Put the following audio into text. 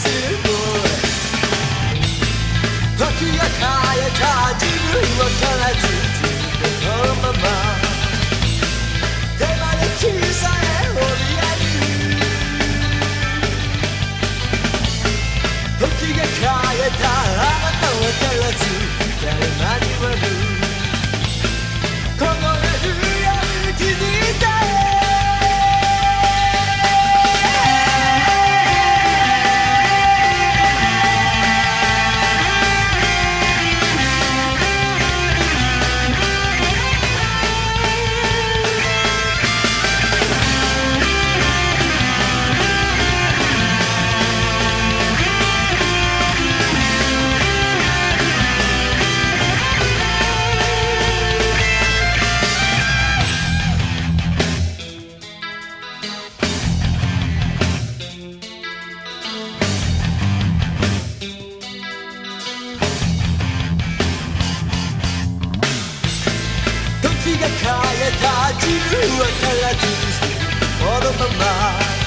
時が変えた自分をからすれた自由は足らずこのまま